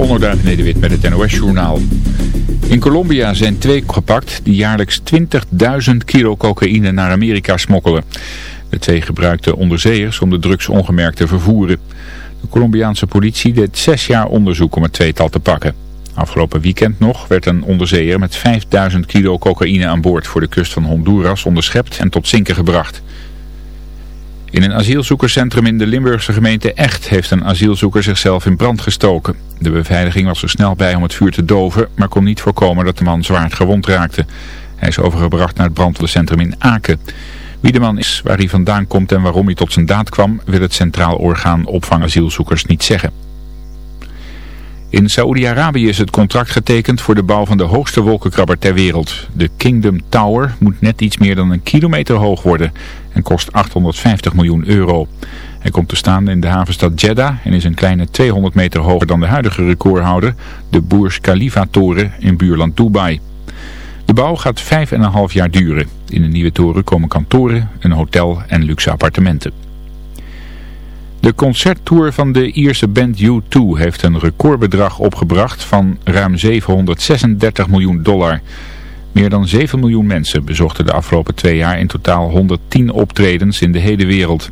Onderduif Nederwit met het NOS-journaal. In Colombia zijn twee gepakt die jaarlijks 20.000 kilo cocaïne naar Amerika smokkelen. De twee gebruikten onderzeeërs om de drugs ongemerkt te vervoeren. De Colombiaanse politie deed zes jaar onderzoek om het tweetal te pakken. Afgelopen weekend nog werd een onderzeeër met 5000 kilo cocaïne aan boord voor de kust van Honduras onderschept en tot zinken gebracht. In een asielzoekerscentrum in de Limburgse gemeente Echt heeft een asielzoeker zichzelf in brand gestoken. De beveiliging was er snel bij om het vuur te doven, maar kon niet voorkomen dat de man zwaar gewond raakte. Hij is overgebracht naar het brandweercentrum in Aken. Wie de man is, waar hij vandaan komt en waarom hij tot zijn daad kwam, wil het Centraal Orgaan Opvang Asielzoekers niet zeggen. In Saoedi-Arabië is het contract getekend voor de bouw van de hoogste wolkenkrabber ter wereld. De Kingdom Tower moet net iets meer dan een kilometer hoog worden en kost 850 miljoen euro. Hij komt te staan in de havenstad Jeddah en is een kleine 200 meter hoger dan de huidige recordhouder, de Burj Khalifa toren in buurland Dubai. De bouw gaat 5,5 jaar duren. In de nieuwe toren komen kantoren, een hotel en luxe appartementen. De concerttour van de Ierse band U2 heeft een recordbedrag opgebracht van ruim 736 miljoen dollar. Meer dan 7 miljoen mensen bezochten de afgelopen twee jaar in totaal 110 optredens in de hele wereld.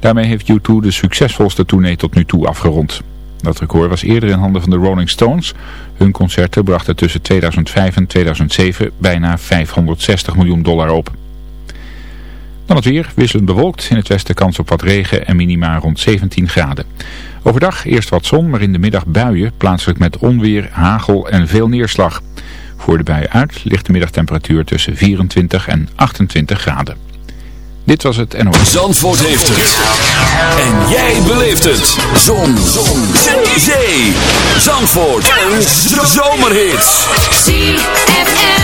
Daarmee heeft U2 de succesvolste tournee tot nu toe afgerond. Dat record was eerder in handen van de Rolling Stones. Hun concerten brachten tussen 2005 en 2007 bijna 560 miljoen dollar op. Dan het weer, wisselend bewolkt. In het westen kans op wat regen en minima rond 17 graden. Overdag eerst wat zon, maar in de middag buien. Plaatselijk met onweer, hagel en veel neerslag. Voor de buien uit ligt de middagtemperatuur tussen 24 en 28 graden. Dit was het NOS. Zandvoort heeft het. En jij beleeft het. Zon. Zon. Zee. Zandvoort. Een zomerhit. ZFM.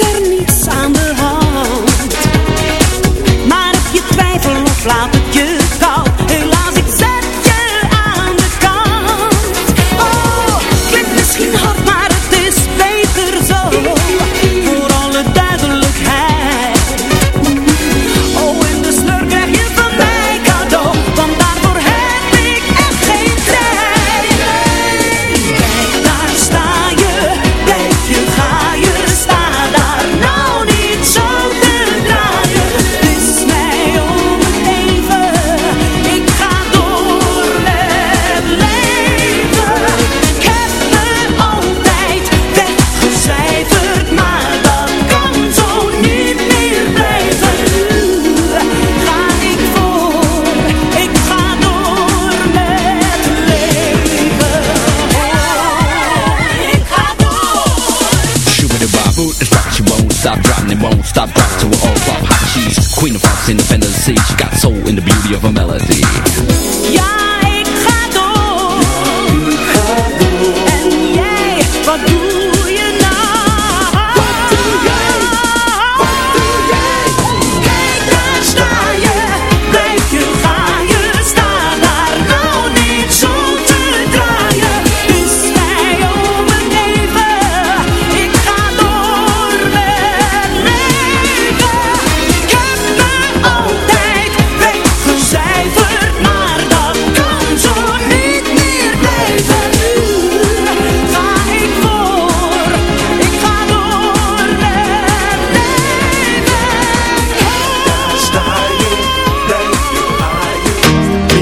ser ni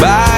Bye.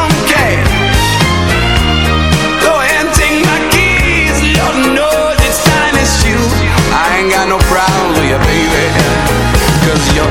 Cause You.